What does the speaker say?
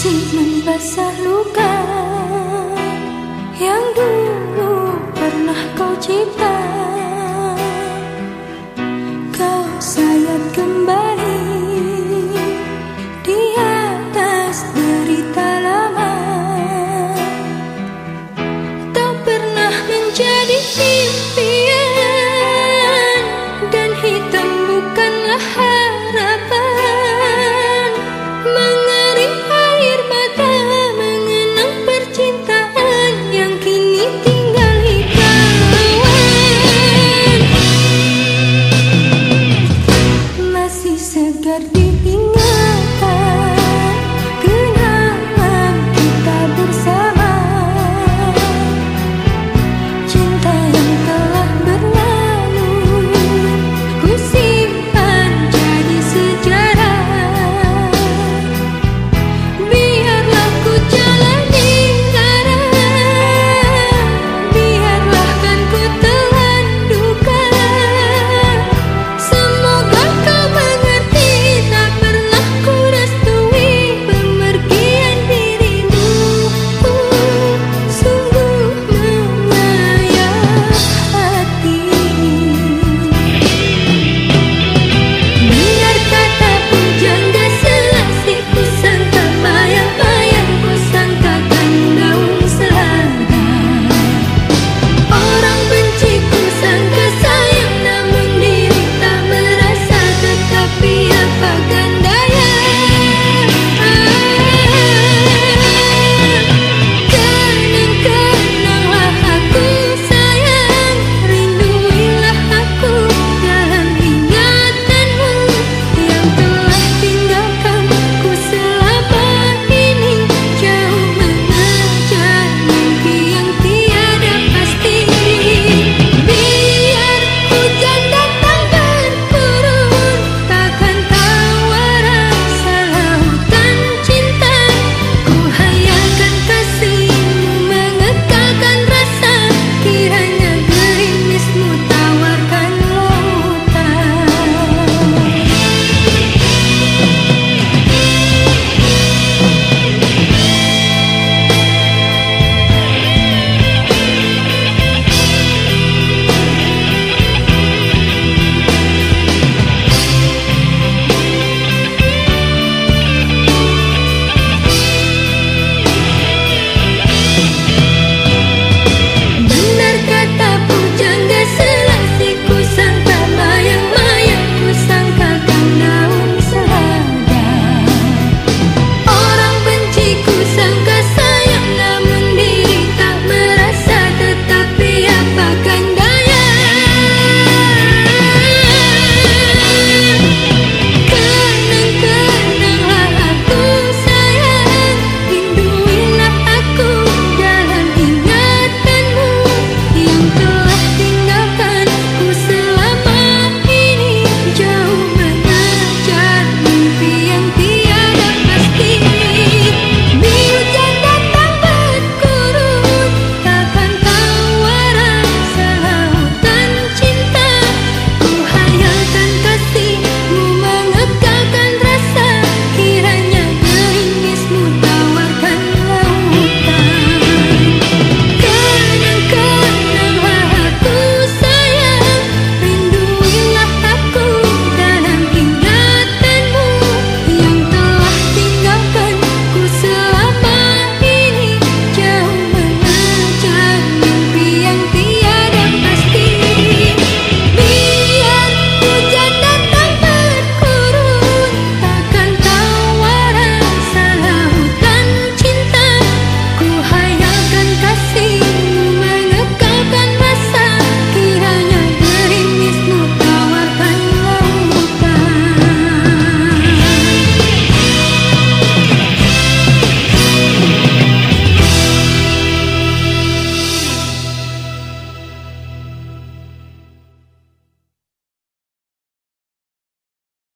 masih membasah luka yang dulu pernah kau cipta. jardín.